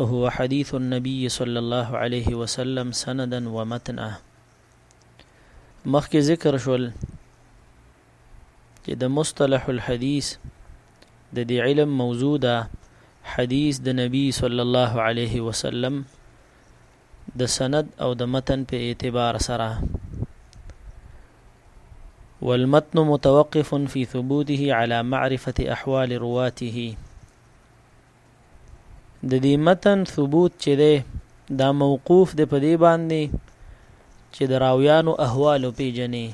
هو حديث النبي صلی الله عليه وسلم سندا ومتنا مخکې ذکر شول چې د مصطلح الحديث د دې علم موضوع ده حدیث د نبی صلی الله علیه وسلم د سند او د متن په اعتبار سره والمتن متوقف في ثبوته على معرفة أحوال رواته د دې متن ثبوت چې دی دا موقوف دی په دې باندې چې د راویانو احوال پیجنې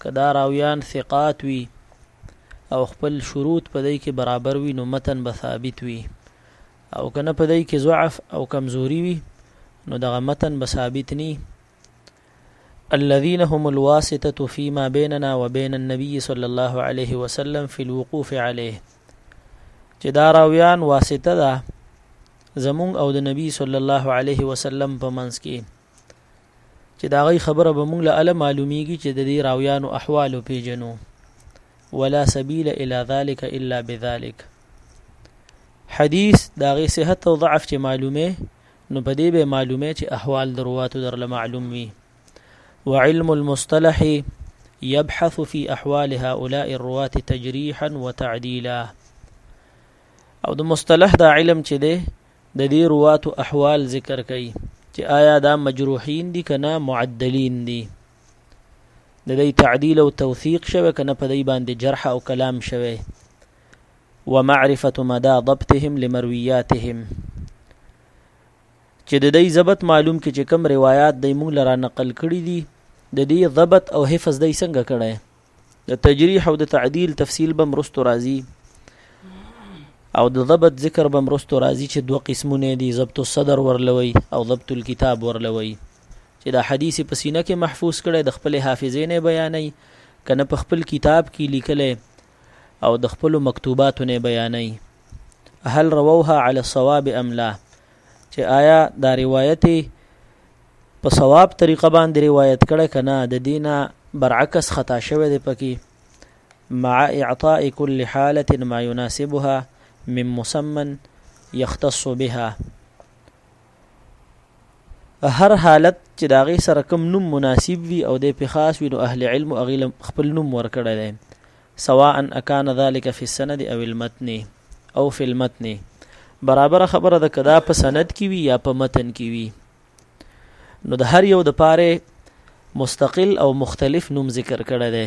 که دا راویان ثقات وي او خپل شروط په دې کې برابر وي نو متن به ثابت وي او کنه په دې کې ضعف او کمزوري وي نو دغه متن به ثابت ني الذين هم الواسطة فيما بيننا وبين النبي صلى الله عليه وسلم في الوقوف عليه چې دا راویان واسطه ده زمون او د نبی صلی الله علیه وسلم په منځ کې چې دا غي خبره به مونږ له اله معلومیږي چې د دې راویانو احوال پیجنو ولا سبيل الى ذلك الا بذلك حدیث دا غي صحت او ضعف چې معلومه نو په دې به معلومه چې احوال درواتو در معلوم وي وعلم المصطلح يبحث في احوال هؤلاء الروات تجريحا وتعديلا او د مصطلح دا علم چې ده د دې رواتو احوال ذکر کوي چې آیا دا مجروحین دي کنه معدلین دي د دې تعدیل او توثیق شوه کنه په دې باندې جرح او کلام شوه ومعرفه مدى ضبطهم لمروياتهم چې د دې ضبط معلوم کې چې کوم روایت د موږ لره نقل کړي دي د دې ضبط او حفظ د څنګه کړي د تجریح او د تعدیل تفصیل به مرستو راځي او د ضبط ذکر به مرستو راځي چې دوه قسمونه دي ضبط الصدر ورلوي او ضبط الكتاب ورلوي چې دا حدیث په سینه کې محفوظ کړي د خپل حافظې نه بیانې کنه په خپل کتاب کې لیکلې او د خپلو مکتوباتو نه بیانوي هل رووها علی الصواب ام لا چې آیا دا روایت په صواب طریقه باندې روایت کړه کنه د دینه برعکس خطا شوه د پکی مع اعطاء كل حاله ما يناسبها من مسمى يختص بها هر حالت چې د هغې سره کوم نوم مناسب وي او دی پې خاص وي نو اهل علم هغې له خپل نوم ورکړی دی سواء اکان ذلك فی السند او المتن او فی المتن برابر خبره ده که دا په سند کې وي یا په متن کې وي نو د هر یو د پاره مستقل او مختلف نوم ذکر کړی دی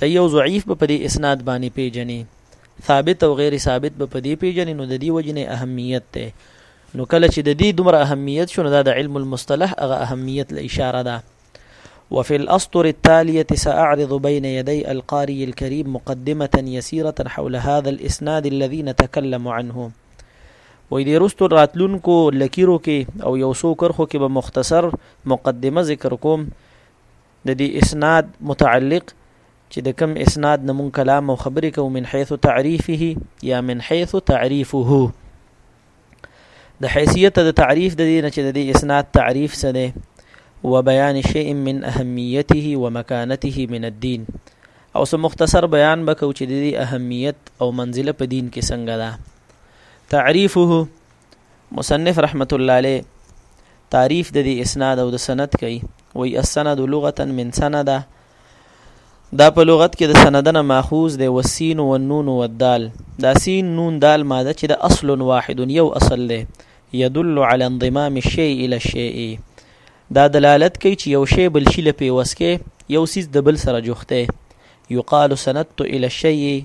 صحیح او ضعیف به په دې اسناد باندې پیژنې ثابت او غیر ثابت به په دې پیژنې نو د دې وجنې اهمیت ته نو کله چې د دې دومره اهمیت شونه دا د علم المصطلح هغه اهمیت له اشاره ده وفي الأسطر التالية سأعرض بين يدي القاري الكريم مقدمة يسيرة حول هذا الإسناد الذي نتكلم عنه وې د رستو راتلونکو لکیرو کې او یو څو کرخو کې به مختصر مقدمه ذکر کوم د دې اسناد متعلق چې د کوم اسناد نه مونږ کلام او خبرې کوو من حيث تعريفه یا من حيث تعريفه د حیثیت د تعریف د دې نه چې د دې اسناد تعریف څه دی و بیان شیء من اهمیته و مکانته من الدین او سم مختصر بیان بکو چې د دې اهمیت او منزله په دین کې څنګه ده تعریفه مصنف رحمت الله علیه تعریف د دې اسناد او د سند کوي وای السند لغتا من سندا دا په لغت کې د سندنه ماخوذ دی وسین و نون و دال دا سین نون دال ماده چې د اصل واحد یو اصل دی يدل على انضمام الشيء الى الشيء دا دلالت کوي چې یو شی بل شي لپاره وسکه یو سیس د بل سره جوخته یقال سندت الى الشيء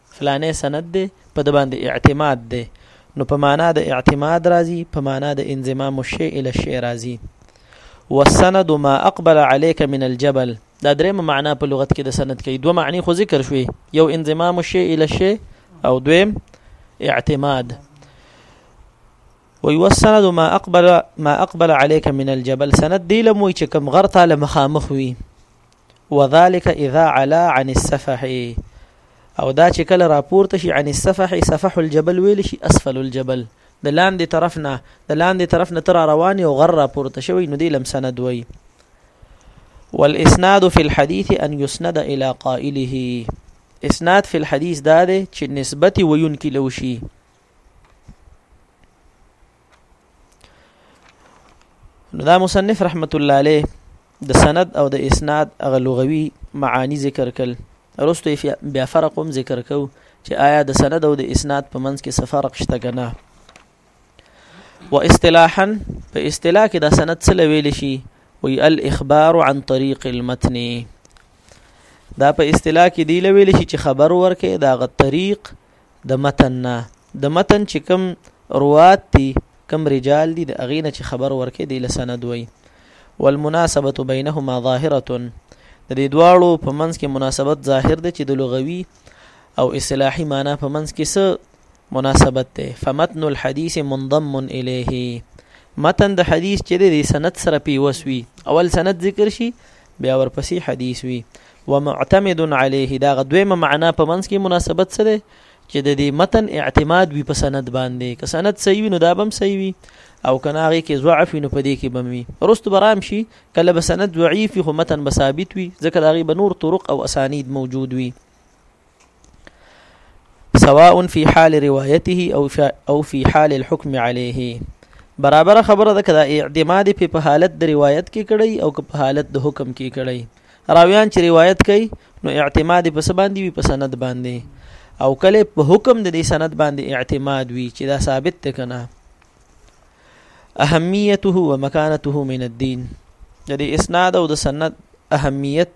فلانی سند دی په ده باندې اعتماد دی نو په معنا د اعتماد راځي په معنا د انضمام الشیء الى الشیء راځي والسند ما اقبل عليك من الجبل دا درېم معنا په لغت کې د سند کې دوه معنی خو ذکر شوي یو انضمام الشیء الى الشیء او دویم اعتماد ويوسند ما اقبل ما اقبل عليك من الجبل سند دی لموي چې کم غرتا لمخامخ وي وذلك اذا علا عن السفح او دا چې کله راپورته شي عن السفح سفح الجبل ویل شي اسفل الجبل د لاندې طرف نه د لاندې طرف نه تر روان او غر راپورته شوی نو دی لم سند وای والاسناد في الحديث ان يسند الى قائله اسناد في الحديث دا دی چې نسبت ويون کې لوشي نو دا مصنف رحمت الله علیه د سند او د اسناد هغه لغوي معانی ذکر کړل وروسته بیا فرق هم ذکر کو چې آیا د سند او د اسناد په منځ کې څه فرق شته که نه و اصطلاحا په اصطلاح کې دا سند څه ویل شي وی الاخبار عن طريق المتن دا په اصطلاح کې دی لویل شي چې خبر ورکې دا غ طریق د متن نه د متن چې کوم روات دي کوم رجال دي د هغې نه چې خبر ورکې دی له سند وایي والمناسبه بینهما ظاهره د دې دواړو په منځ کې مناسبت ظاهر دی چې د لغوي او اصطلاحي معنا په منځ کې څه مناسبت دی فمتن الحديث منضم الیه متن د حدیث چې د سند سره پیوسوي اول سند ذکر شي بیا ورپسې حدیث وی ومعتمد علیه دا دویمه معنا په منځ کې مناسبت څه دی چې د دې متن اعتماد وي په سند باندې که سند صحیح وي نو دا بم صحیح وي او کنه هغه کې ضعف نو په دې کې بم وي رست برام شي کله به سند ضعیف خو متن به ثابت وي ځکه دا غي به نور طرق او اسانید موجود وي سواء في حال روايته او او في حال الحكم عليه برابر خبره ده کدا اعتماد په حالت د روایت کې کړی او په حالت د حکم کې کړی راویان چې روایت کوي نو اعتماد په څه باندې وي په سند باندې او کله په حکم د دې سند باندې اعتماد وي چې دا ثابت ته کنه اهمیته و مکانته من الدين د دې اسناد او د سند اهمیت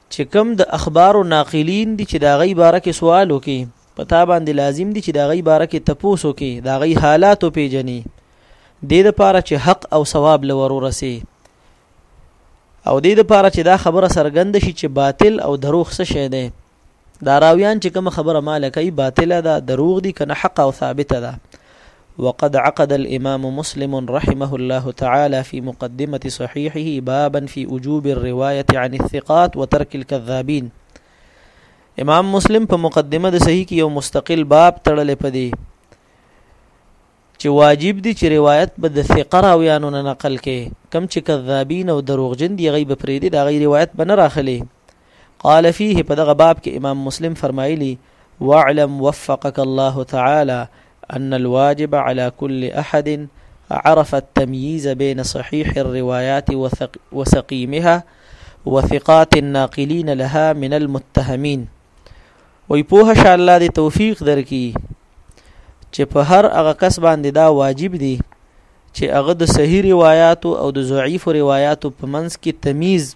چې کوم د اخبارو ناقلین دي چې د هغوی باره کې سوال وکړي په تا باندې لازم دي چې د هغوی باره کې تپوس وکړي د هغوی حالات وپېژني دې دپاره چې حق او ثواب له ور ورسي او دې دپاره چې دا خبره څرګنده شي چې باطل او دروغ څه شی دی دا راویان چې کوم خبره ماله کوي باطله ده دروغ دي کنه حق او ثابته ده وقد عقد الامام مسلم رحمه الله تعالى في مقدمة صحيحه بابا في وجوب الرواية عن الثقات وترك الكذابين امام مسلم په مقدمه د صحیح کې یو مستقل باب تړلې پدې چې واجب دي چې روایت به د ثقه راویانو نه نقل کې کم چې کذابین او دروغجن دی غیب پرې دي دا غي روایت به نه راخلي قال فيه په دغه باب کې امام مسلم فرمایلی واعلم وفقك الله تعالى أن الواجب على كل أحد عرف التمييز بين صحيح الروايات وسقيمها وثقات الناقلين لها من المتهمين وي پوه شه الله دې توفیق درکي چې په هر هغه کس باندې دا واجب دي چې هغه د صحیح روایتو او د ضعیف روایتو په منځ کې تمیز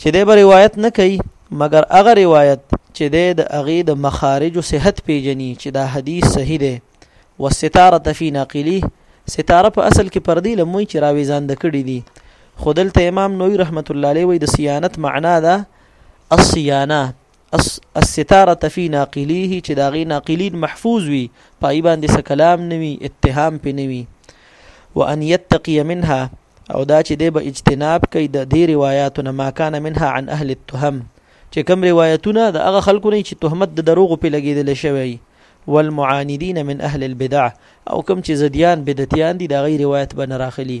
چې دی به روایت نه کوي مګر هغه روایت چې دی د هغې د مخارج و صحت پیژني چې دا حدیث صحیح دی والستاره فی ناقلی ستاره په اصل کې پردی لموي چې راوي ځان د کړي دي خودلته امام نووي رحمت الله علیه وی د صیانت معنا ده الصیانه الستاره فی ناقلیه چې دا غي ناقلین محفوظ وي پای باندې څه کلام نوي اتهام پې نوي وان یتقی منها او دا چې دی به اجتناب کوي د دې روایتو نه ما کان منها عن اهل التهم چې کوم روایتونه د هغه خلکو نه چې تهمت د دروغ په لګیدل شوی والمعاندین من اهل البدع او کوم چې زديان بدعتيان دي دا غي روایت به نه راخلي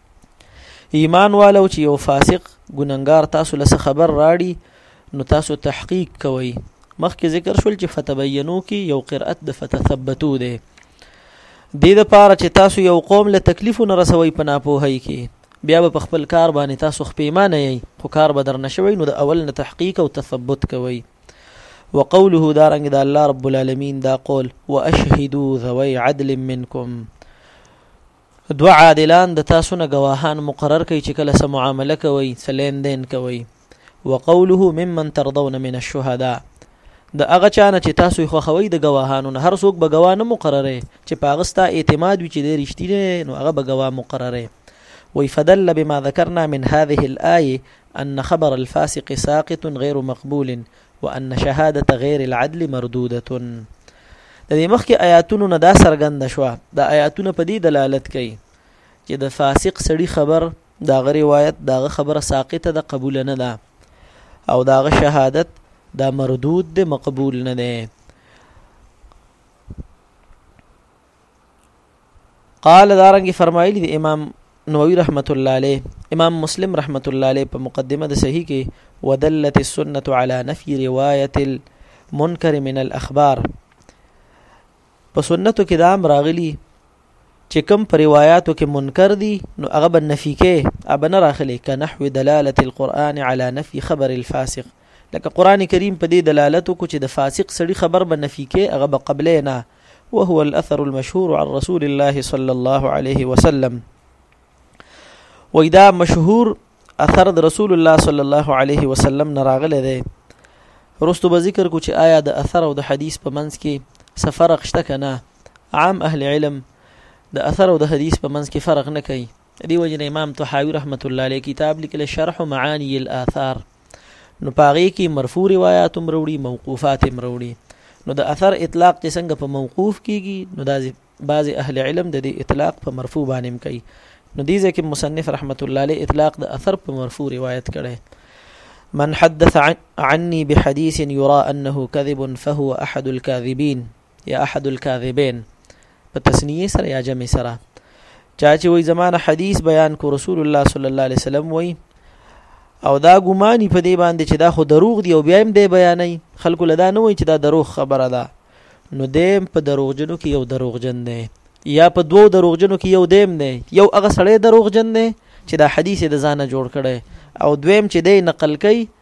ایمان والو چې یو فاسق ګننګار تاسو له خبر راړي نو تاسو تحقیق کوئ مخکې ذکر شول چې فتبینو کې یو قرأت د فتثبتو دی د دې لپاره چې تاسو یو قوم له تکلیف نه رسوي په ناپوهۍ کې بیا په خپل کار باندې تاسو خپېمانه یې خو کار به در نشوي نو د اول نه تحقیق او تثبت کوي وقوله دارنګ د دا الله رب العالمین دا قول واشهدوا ذوي عدل منکم دوه عادلان د تاسو نه گواهان مقرر کړئ چې کله سم معامله کوي څه لین دین کوي وقوله ممن ترضون من الشهداء د هغه چانه چې تاسو یې خوښوي د گواهانو نه هر څوک به گواه نه مقرره چې پاغه ستا اعتماد وي چې د رښتینه نو هغه به گواه مقرره وي فدل بما ذكرنا من هذه الايه ان خبر الفاسق ساقط غير مقبول وان شهاده غیر العدل مردوده د دې مخکې آیاتونو نه دا څرګند شو د آیاتونو په دې دلالت کوي چې د فاسق سړي خبر دا غ روایت دا غ خبره ساقطه ده قبول نه ده او دا غ شهادت دا مردود ده مقبول نه ده قال دارنګ فرمایلی دی امام نووي رحمت الله علیه امام مسلم رحمت الله علیه په مقدمه د صحیح کې ودلت السنه على نفي روايه المنکر من الاخبار په سنتو کې دام راغلی چې کوم پر روایتو کې منکر دي نو هغه به نفي کې ابنه راخلي کنحو دلاله القرآن على نفي خبر الفاسق لکه قران کریم په دې دلالت کو چې د فاسق سړي خبر به نفي کې هغه به قبلې نه وهو الاثر المشهور عن رسول الله صلى الله عليه وسلم وإذا مشهور اثر د رسول الله صلی الله علیه وسلم نه راغلی دی رستو به ذکر کو چې آیا د اثر او د حدیث په منځ کې څه فرق شته کنه عام اهل علم د اثر او د حدیث په منځ کې فرق نه کوي د دې وجه نه امام طحاوی رحمت الله علیه کتاب لیکل شرح معانی الاثار نو پاغه کې مرفوع روایت مروړي موقوفات مروړي نو د اثر اطلاق چې څنګه په موقوف کیږي نو دا بعض اهل علم د دې اطلاق په مرفوع باندې کوي نو دې ځکه مصنف رحمت الله علیه اطلاق د اثر په مرفوع روایت کړي من حدث عني بحديث يرى أنه كذب فهو أحد الكاذبين یا احد الكاذبین په تسنیه سره یا جمع سره چا چې وای زمانه حدیث بیان کو رسول الله صلی الله علیه وسلم وای او دا ګماني په دې باندې چې دا خو دروغ دی او بیا هم دی بیانای خلکو لدا نه وای چې دا دروغ خبره ده نو دیم په دروغجنو کې یو دروغجن دی یا په دوو دروغجنو کې یو دیم دی یو هغه سړی دروغجن دی چې دا حدیث د ځانه جوړ کړي او دویم چې دی نقل کوي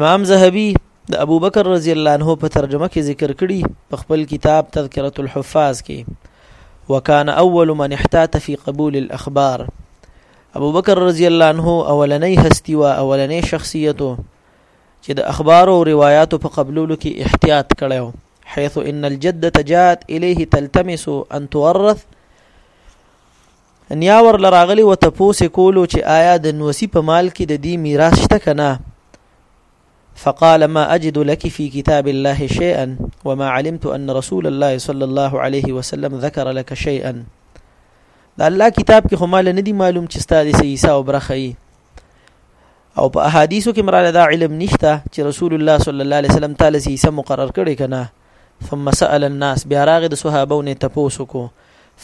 امام زهبي د ابو بکر رضی الله عنه په ترجمه کې ذکر کړي په خپل کتاب تذکرة الحفاظ کې وکانه اول من احتاط فی قبول الاخبار ابو بکر رضی الله عنه اولنې هستی وا اولنې شخصیتو چې د اخبار او روایتو په قبولولو کې احتیاط کړو حيث ان الجده جاءت اليه تلتمس ان تورث نیا ورله راغلی و تپوس یې کولو چې آیا د نوسي په مال کې د دې میراث شته که نه فقال ما أجد لك في كتاب الله شيئا وما علمت أن رسول الله صلى الله عليه وسلم ذكر لك شيئا د الله کتاب کې خو مال نه دی معلوم چې ستاسو د عیسی او برخی او په احادیثو کې مراله دا علم نشته چې رسول الله صلی الله علیه وسلم تعالی عیسی مقرر کړي کنه ثم سأل الناس بیا راغی د صحابو نه تپوسو کو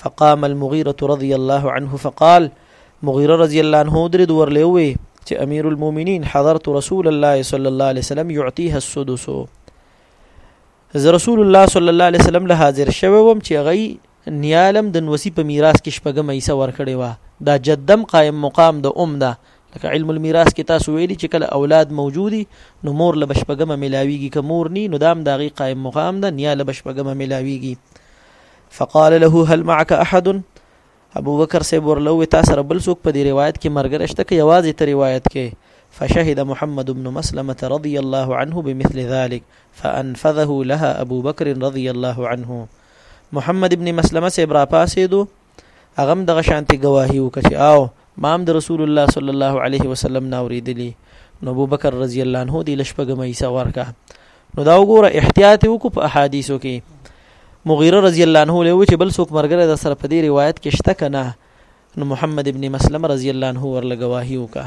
فقام المغيرة رضي الله عنه فقال مغيرة رضي الله عنه درد ورلوي چې امير المؤمنين حضرت رسول الله صلى الله عليه وسلم يعطيها السدس زه رسول الله صلى الله عليه وسلم له حاضر شوم چې غي نیالم د نوسی په میراث کې شپږمه حصه ورکړې وه دا جدم قائم مقام د ام ده لکه علم المیراث کې تاسو ویلي چې کله اولاد موجودي نو مور له بشپګمه ملاویږي که مور ني نو دام داغي قائم مقام ده نیا له بشپګمه ملاویږي فقال له هل معك احد ابو بکر صاحب ورلو تا سره بل څوک په دې روایت کې مرګ رشته کې یوازې ته روایت کې فشهد محمد بن مسلمة رضي الله عنه بمثل ذلك فأنفذه لها أبو بكر رضي الله عنه محمد ابن مسلمه صاحب را پاسېدو هغه هم دغه شانتي ګواهي وکړه چې او ما هم د رسول الله صلی الله علیه وسلم نه اورېدلي نو ابو بکر رضی الله عنه دی لشپګم عیسی ورکا نو دا وګوره احتیاط وکړو په احادیثو کې مغیره رضی الله عنه له وچ بل څوک مرګره د سره په دې روایت کې شته کنه نو محمد ابن مسلم رضی الله عنه ورله گواهی وکړه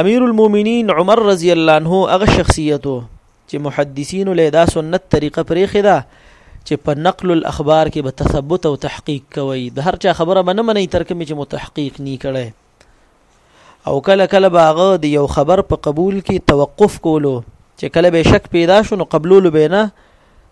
امیر المؤمنین عمر رضی الله عنه هغه شخصیت وو چې محدثین له دا سنت طریقه پرېخې ده چې په نقل الاخبار کې به تثبت او تحقیق کوي د هر چا خبره به نه مني تر کومې چې متحقیق نی کړي او کله کله به هغه د یو خبر په قبول کې توقف کولو چې کله به شک پیدا شو نو قبولولو به نه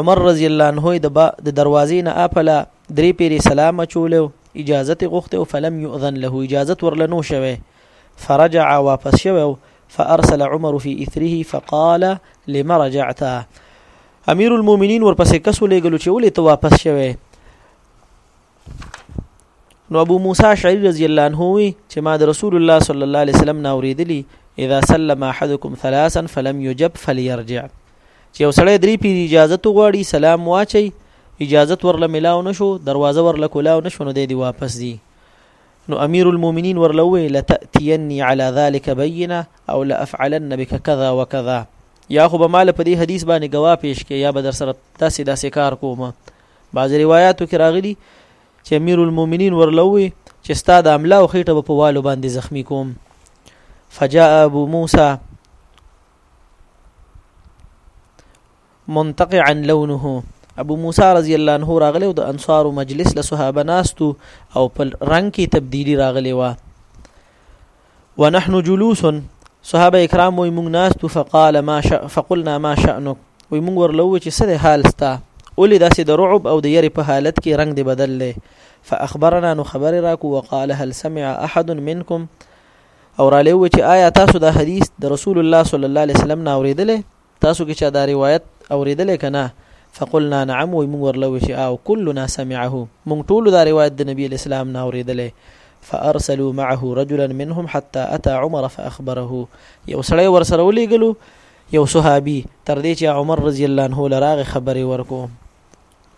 عمر رضی الله عنه د با د دروازې نه اپلا درې پیری سلام چوله اجازه غوښته او فلم یؤذن له اجازه ورلنو شوه فرجع واپس شوه فارسل عمر في اثره فقال لما رجعت امیر المؤمنین ورپسې کس ولېګلو چې ولې ته واپس شوه نو ابو موسی شعری رضی الله عنه وی چې ما د رسول الله صلی الله علیه وسلم ناوریدلی اذا سلم احدکم ثلاثا فلم یجب فلیرجع چې یو سړی درې پیر اجازه تو غواړي سلام واچي اجازه ورله ملاو نشو دروازه ورله کولاو نشو نو دی واپس دی نو امیر المؤمنین ورله وی لتاتینی علی ذلک بینه او لافعلن بك كذا وكذا یا خو به مال په دې حدیث باندې گواه پیش کې یا به در سره داسې داسې کار کوم بعض روایتو کې راغلي چې امیر المؤمنین ورلوي چې ستا د املا او خېټه په والو باندې زخمی کوم فجاء ابو موسی منتقعا لونه ابو موسی رضی الله عنه راغلی او د انصار مجلس له صحابه ناستو او په رنگ کې تبدیلی راغلی و ونحن جلوس صحابه کرام وي مونږ ناس تو فقال ما شاء فقلنا ما شأنك وي مونږ ورلو چې سره حال ستا ولې داسې د رعب او د یری په حالت کې رنگ دی بدل لې فاخبرنا نو خبر راکو وقال هل سمع احد منكم او را لوي چې آیا تاسو دا حدیث د رسول الله صلی الله علیه وسلم نه اوریدلې تاسو کې چا دا روایت اورېدلی که نه؟ فقلنا نعم وایي موږ ورله وویل چې آو کلنا سمعه موږ ټولو دا روایت د نبي علیه السلام نه اورېدلی فارسلوا معه رجلا منهم حتى اتى عمر فاخبره یو سړی ورسره ولېږلو یو صحابي تر دې چې عمر رضی الله عنه لراغه خبرې ورکو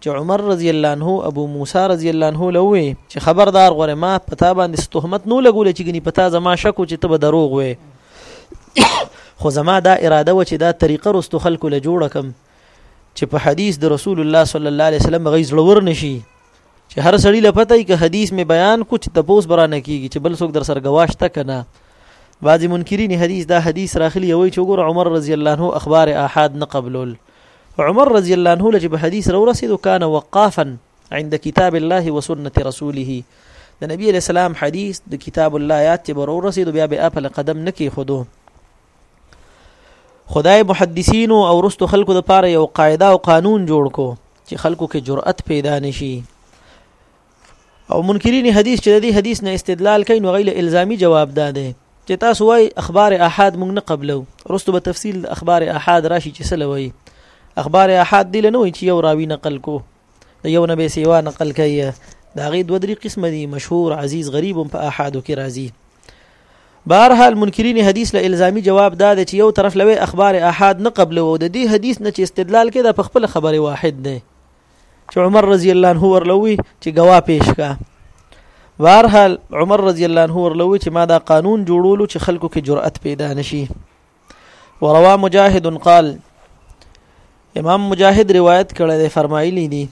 چې عمر رضی الله عنه ابو موسی رضی الله عنه له وې چې خبردار غره ما پتا باندې ستهمت نو لګول چې غني پتا زما شکو چې ته به دروغ وې خو زما دا اراده و چې دا طریقه رستو خلکو له جوړه کم چې په حدیث د رسول الله صلی الله علیه وسلم غي زړور نشي چې هر سړی له پته ای که حدیث می بیان کو چې تپوس برانه کیږي چې بل څوک در سره گواش تک نه بعضی منکرین حدیث دا حدیث راخلی وای چې ګور عمر رضی الله عنه اخبار احاد نه قبلول عمر رضی الله عنه لږ به حدیث رو رسیدو کان وقافا عند کتاب الله وسنه رسوله د نبی علیہ السلام حدیث د کتاب الله آیات چې برو رسید بیا به خپل قدم نکي خودو خدای محدثین او رستو خلکو د پاره یو قاعده او قانون جوړ کو چې خلکو کې جرأت پیدا نشي او منکرین حدیث چې د دې حدیث نه استدلال کوي نو غیله الزامي جواب ده ده چې تاسو وای اخبار احاد موږ نه قبلو رستو به تفصیل اخبار احاد راشي چې سره وای اخبار احاد دی لنه وای چې یو راوی نقل کو د یو نبی سیوا نقل کوي دا غي دوه درې قسم دي مشهور عزیز غریب په احادو کې راځي بهرحال منکرین حدیث له الزامي جواب دا دی چې یو طرف لوي اخبار احاد نه قبل وو د دې حدیث نه چې استدلال کې دا په خپل خبره واحد دی چې عمر رضی الله عنه ورلوي چې گواه پیش کا بهرحال عمر رضی الله عنه ورلوي چې ما دا قانون جوړولو چې خلکو کې جرأت پیدا نشي وروا مجاهد قال امام مجاهد روایت کړی دی فرمایلی دی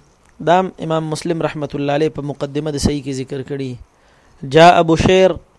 دام امام مسلم رحمت الله علیه په مقدمه د صحیح کې ذکر کړی جاء بشیر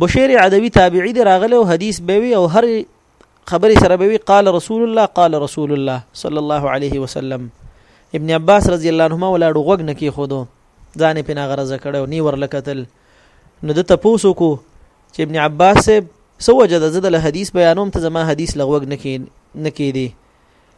بشیر عدوی تابعی دی راغلی او حدیث به وی او هر خبرې سره به وی قال رسول الله قال رسول الله صلی الله علیه وسلم ابن عباس رضی الله عنهما ولاړ غوګ نه کې خودو ځان په ناغرزه کړو نی ورلکتل نو د تپوسو کو چې ابن عباس سو وجد زده له حدیث بیانوم ته زما حدیث لغوګ نه کې نه کې دی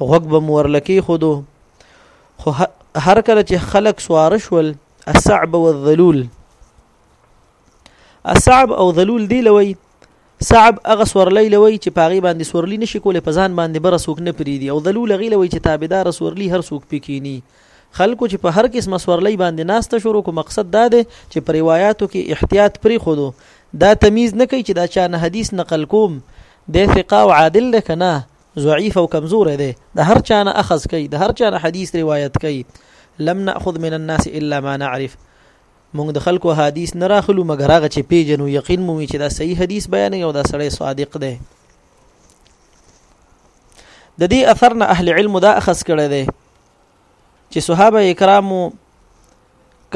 غوږ به مو ورله کېښودو خو هر کله چې خلک سواره شول الصعب والذلول الصعب او ذلول دی لوي صعب هغه سورلی لوي چې پاغي باندې سورلی نشي کولای په ځان باندې بر سوک نه پریدي او ذلول غي لوي چې تابعدار سورلی هر سوک پکینی خلکو چې په هر قسمه سورلی باندې ناسته شروع کو مقصد دا دی چې په روایتو کې احتیاط پری خودو دا تمیز نه کوي چې دا چا نه حدیث نقل کوم د ثقه او عادل ده کنه ضعیف او کمزور دی د هر چا نه اخذ کوي د هر چا نه حدیث روایت کوي لم ناخذ من الناس الا ما نعرف موږ د خلکو حدیث نه راخلو مګر هغه چې پیژنو یقین مو چې دا صحیح حدیث بیان او دا سړی صادق دی د دې اثر نه اهل علم دا اخص کړی دی چې صحابه کرامو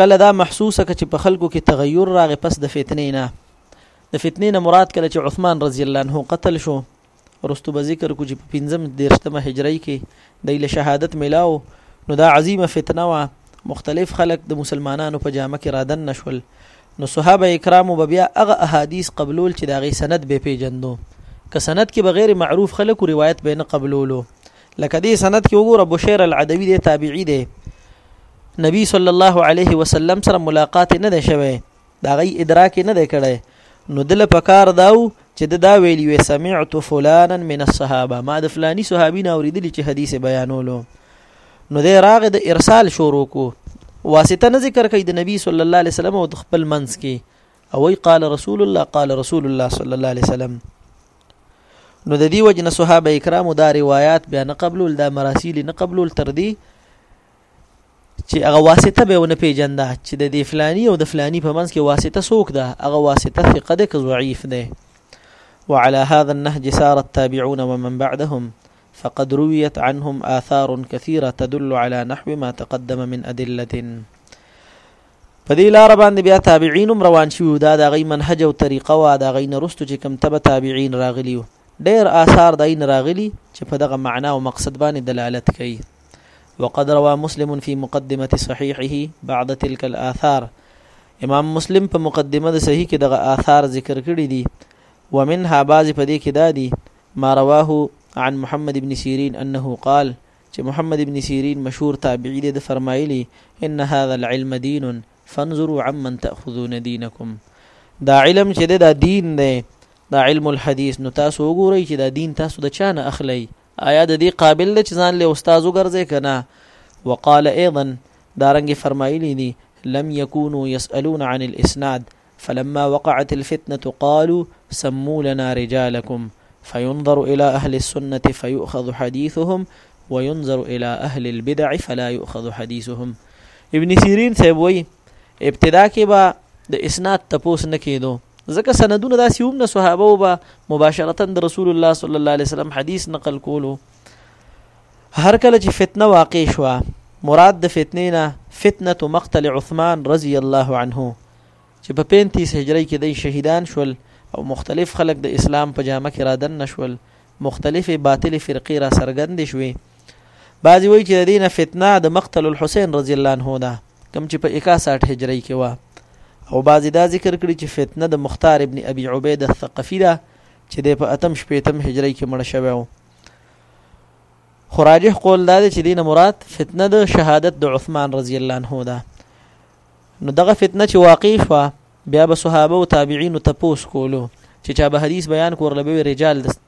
کله دا محسوسه ک چې په خلکو کې تغیر راغی پس د فتنې نه د فتنې نه مراد کله چې عثمان رضی الله عنه قتل شو رستو به ذکر کو چې په پنځم دیرشتمه هجری کې د له شهادت ملاو نو دا عظیمه فتنه وا مختلف خلک د مسلمانانو په جامه کې رادن نشول نو صحابه کرامو به بیا هغه احادیث قبلول چې دا غي سند به پیجندو که سند کې بغیر معروف خلکو روایت به نه قبلولو لکه دې سند کې وګوره بشیر العدوی دی تابعی دی نبی صلی الله علیه وسلم سره ملاقات نه ده شوه دا غي ادراک نه دی کړی نو دل پکار داو چې د دا ویلی وی سمعت فلانا من الصحابه ما د فلانی صحابین اوریدلی چې حدیث بیانولو نو د راغ د ارسال شروع کو واسطه نه ذکر کوي د نبی صلی الله علیه وسلم او د خپل منځ کې او وی قال رسول الله قال رسول الله صلی الله علیه وسلم نو د دې وجنه صحابه کرامو دا روایت بیا نه قبول دا مراسیل نه قبول تر دې چې هغه واسطه به ونه پیژنده چې د دې فلانی او د فلانی په منځ کې واسطه څوک ده هغه واسطه ثقه ده که ضعیف ده وعلى هذا النهج سار التابعون ومن بعدهم فقد رويت عنهم آثار كثيرة تدل على نحو ما تقدم من أدلة په دې لار باندې بیا تابعین هم روان شوي دا د غي منهج او طریقه وا د غي نرستو چې کم تبع تابعین راغلیو ډیر آثار داین راغلی چې په دغه معنا او مقصد باندې دلالت کوي وقد روى مسلم في مقدمة صحيحه بعد تلك الآثار امام مسلم په مقدمه د صحیح کې دغه آثار ذکر کړی دي ومنها بعض په دې کې دادي ما رواه عن محمد ابن سيرين انه قال چې محمد ابن سيرين مشهور تابعي دی د فرمایلی ان هذا العلم دين فانظروا عمن تاخذون دينكم دا علم چې دا دین دی دا علم الحديث نو تاسو وګورئ چې دا دین تاسو د چا نه اخلئ آیا د دې قابل چې ځان له استاد وګرځي کنه وقال ايضا دارنګ فرمایلی دي لم يكونوا يسالون عن الاسناد فلما وقعت الفتنه قالوا سموا لنا رجالكم فينظر الى اهل السنه فيؤخذ حديثهم وينظر الى اهل البدع فلا يؤخذ حديثهم ابن سیرین صاحب وی ابتدا کې به د اسناد تپوس نه کېدو ځکه سندونه داسې هم نه صحابه او به مباشرتا د رسول الله صلی الله علیه وسلم حدیث نقل کولو هر کله چې فتنه واقع شوه مراد د فتنې نه فتنه مقتل عثمان رضی الله عنه چې په 35 هجری کې د شهیدان شول او مختلف خلک د اسلام په جامه کې رادن نشول مختلفې باطل فرقې را سرګند شوې بعضی وایي چې د دې نه فتنه د مقتل الحسین رضی الله عنه ده کوم چې په 61 هجری کې و او بعضی دا ذکر کړي چې فتنه د مختار ابن ابي عبید الثقفي ده چې د په اتم شپېتم هجری کې مړ شوی و خو راجح قول دا دی چې دینه مراد فتنه د شهادت د عثمان رضی الله عنه ده نو دغه فتنه چې واقع شوه بیا به صحابه او تابعین ته پوس کولو چې چا به حدیث بیان کور لبه رجال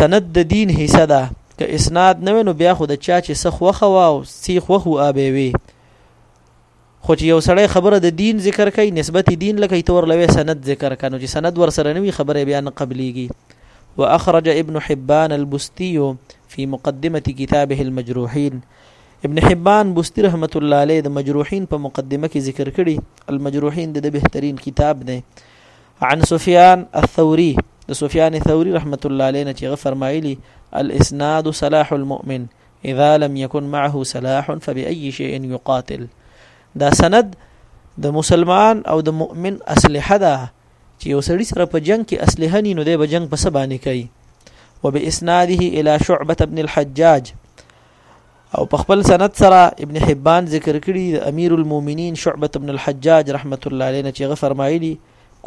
سند د دین حصہ ده که اسناد نه نو بیا خو د چا چې څه خوخه وا او سی خوخو آبه وي خو چې یو سړی خبره د دین ذکر کوي نسبت دین لکه تور لوي سند ذکر کنو چې سند ور سره نوي خبره بیا نه قبليږي واخرج ابن حبان البستي في مقدمه كتابه المجروحين ابن حبان بوستي رحمت الله عليه د مجروحين په مقدمه کې ذکر کړي المجروحين د بهترین کتاب دی عن سفيان الثوري د سفيان الثوري رحمت الله عليه نه چې فرمایلی الاسناد صلاح المؤمن اذا لم يكن معه سلاح فبأي شيء يقاتل دا سند د مسلمان او د مؤمن اسلحه ده چې یو سړی سره په جنگ کې اسلحه نه نو دی به جنگ په سبا نه کوي وباسناده الى شعبه ابن الحجاج او په خپل سند سره ابن حبان ذکر کړي د امیر المؤمنین شعبه ابن الحجاج رحمت الله علیه نه چې غ فرمایلی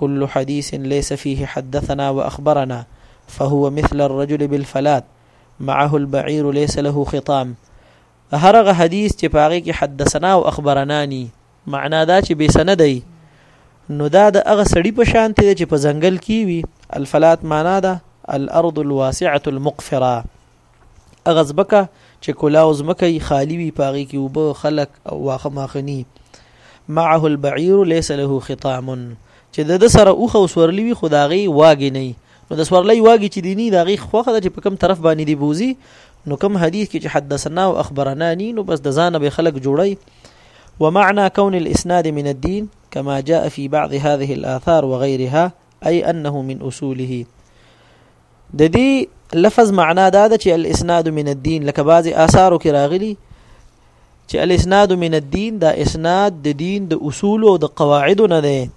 كل حديث ليس فيه حدثنا واخبرنا فهو مثل الرجل بالفلات معه البعير ليس له خطام هرغه حدیث چې پاغه کې حدثنا او اخبرنا ني معنا دا چې به سند دی نو دا د هغه سړی په شان ته چې په ځنګل کې وي الفلات معنا دا الارض الواسعه المقفره هغه ځمکه چې کلا او ځمکه یې خالی وي په هغې کې اوبه خلک او واخه ماخني معه البعیر لیس له خطام چې د سره اوخه او سورلی وي خو د هغې واګې نه نو د سورلی واګې چې دیني د هغې خوښه ده چې په کوم طرف باندې دی بوزي نو کوم حدیث کې چې حدثنا او اخبرنا ني نو بس د ځانه به خلک جوړي ومعنى كون الاسناد من الدين كما جاء في بعض هذه الاثار وغيرها اي انه من اصوله د دې لفظ معنا دا ده چې الاسناد من الدين لکه بعضی آثارو کې راغلي چې الاسناد من الدين دا اسناد د دین د اصول او د قواعد نه ده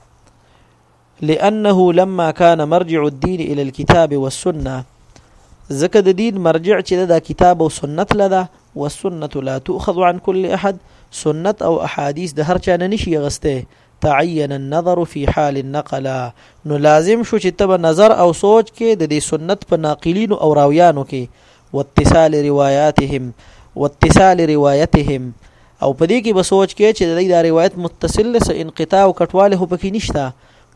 لانه لما كان مرجع الدين الى الكتاب والسنه ځکه د دین مرجع چې دا کتاب او سنت لده والسنه لا تؤخذ عن كل احد سنت او احاديث د هر چا نه نشي غسته تعين النظر في حال النقل نو لازم شو چې تب نظر او سوچ کې د دې سنت په ناقلین او راویانو کې واتصال روایاتهم واتصال روایتهم او په دې کې به سوچ کې چې د دې دا روایت متصل له انقطاع او کټواله هو پکې نشته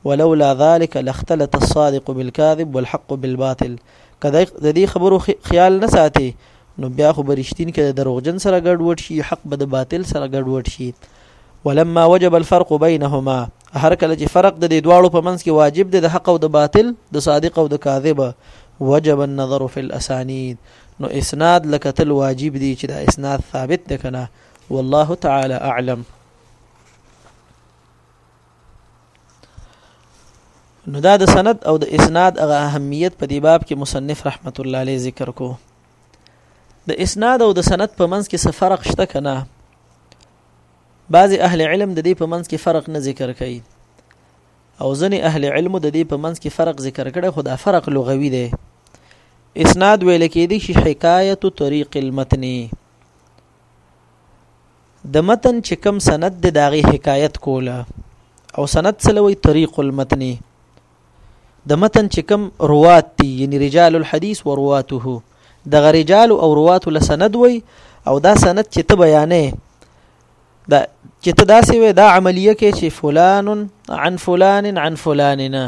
ولولا ذلك لاختلط الصادق بالكاذب والحق بالباطل کله د دې خبرو خیال نه ساتي نو بیا خو برشتین کې د دروغجن سره ګډوډ شي حق به د باطل سره ګډوډ شي ولما وجب الفرق بينهما هر کله چې فرق د دې دواړو په منځ کې واجب دی د حق او د باطل د صادق او د کاذب وجب النظر في الاسانيد نو اسناد لکتل واجب دي چې دا اسناد ثابت ده کنه والله تعالی اعلم نو دا د سند او د اسناد هغه اهمیت په دی باب کې مصنف رحمت الله علیه ذکر کو د اسناد او د سند په منځ کې څه فرق شته کنه بعضې اهل علم د دې په منځ کې فرق نه ذکر کوي او ځنې اهل علم د دې په منځ کې فرق ذکر کړي خو دا فرق لغوي دی اسناد ویل کېدی شي حکایت طریق المتن د متن چې کم سند د داغي حکایت کوله او سند سلوي طریق المتن د متن چې کوم روات دي یعنی رجال الحديث ورواته دغه رجال او روات له سند وي او دا سند چې ته بیانې دا چې ته داسې وي دا عملیه کې چې فلان عن فلان عن فلاننا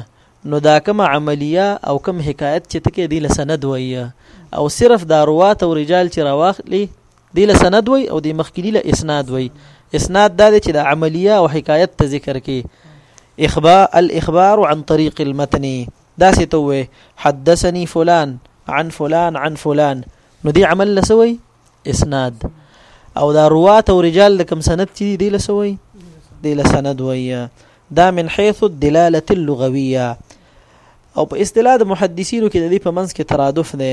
نو دا کوم عملیه او کوم حکایت چې ته کې دی له سند وي او صرف دا روات او رجال چې راوخلی دی له سند وای او دی مخکینی له اسناد وای اسناد دا دی چې د عملیه او حکایت ته ذکر کې اخبا الاخبار عن طريق المتن دا سي تو حدثني فلان عن فلان عن فلان نو دی عمل لسوي اسناد او دا روات او رجال لکم سند چې دی لسوي دی لسند وای دا من حيث الدلاله اللغويه او په اصطلاح د محدثینو کې د دې په منځ کې ترادف دی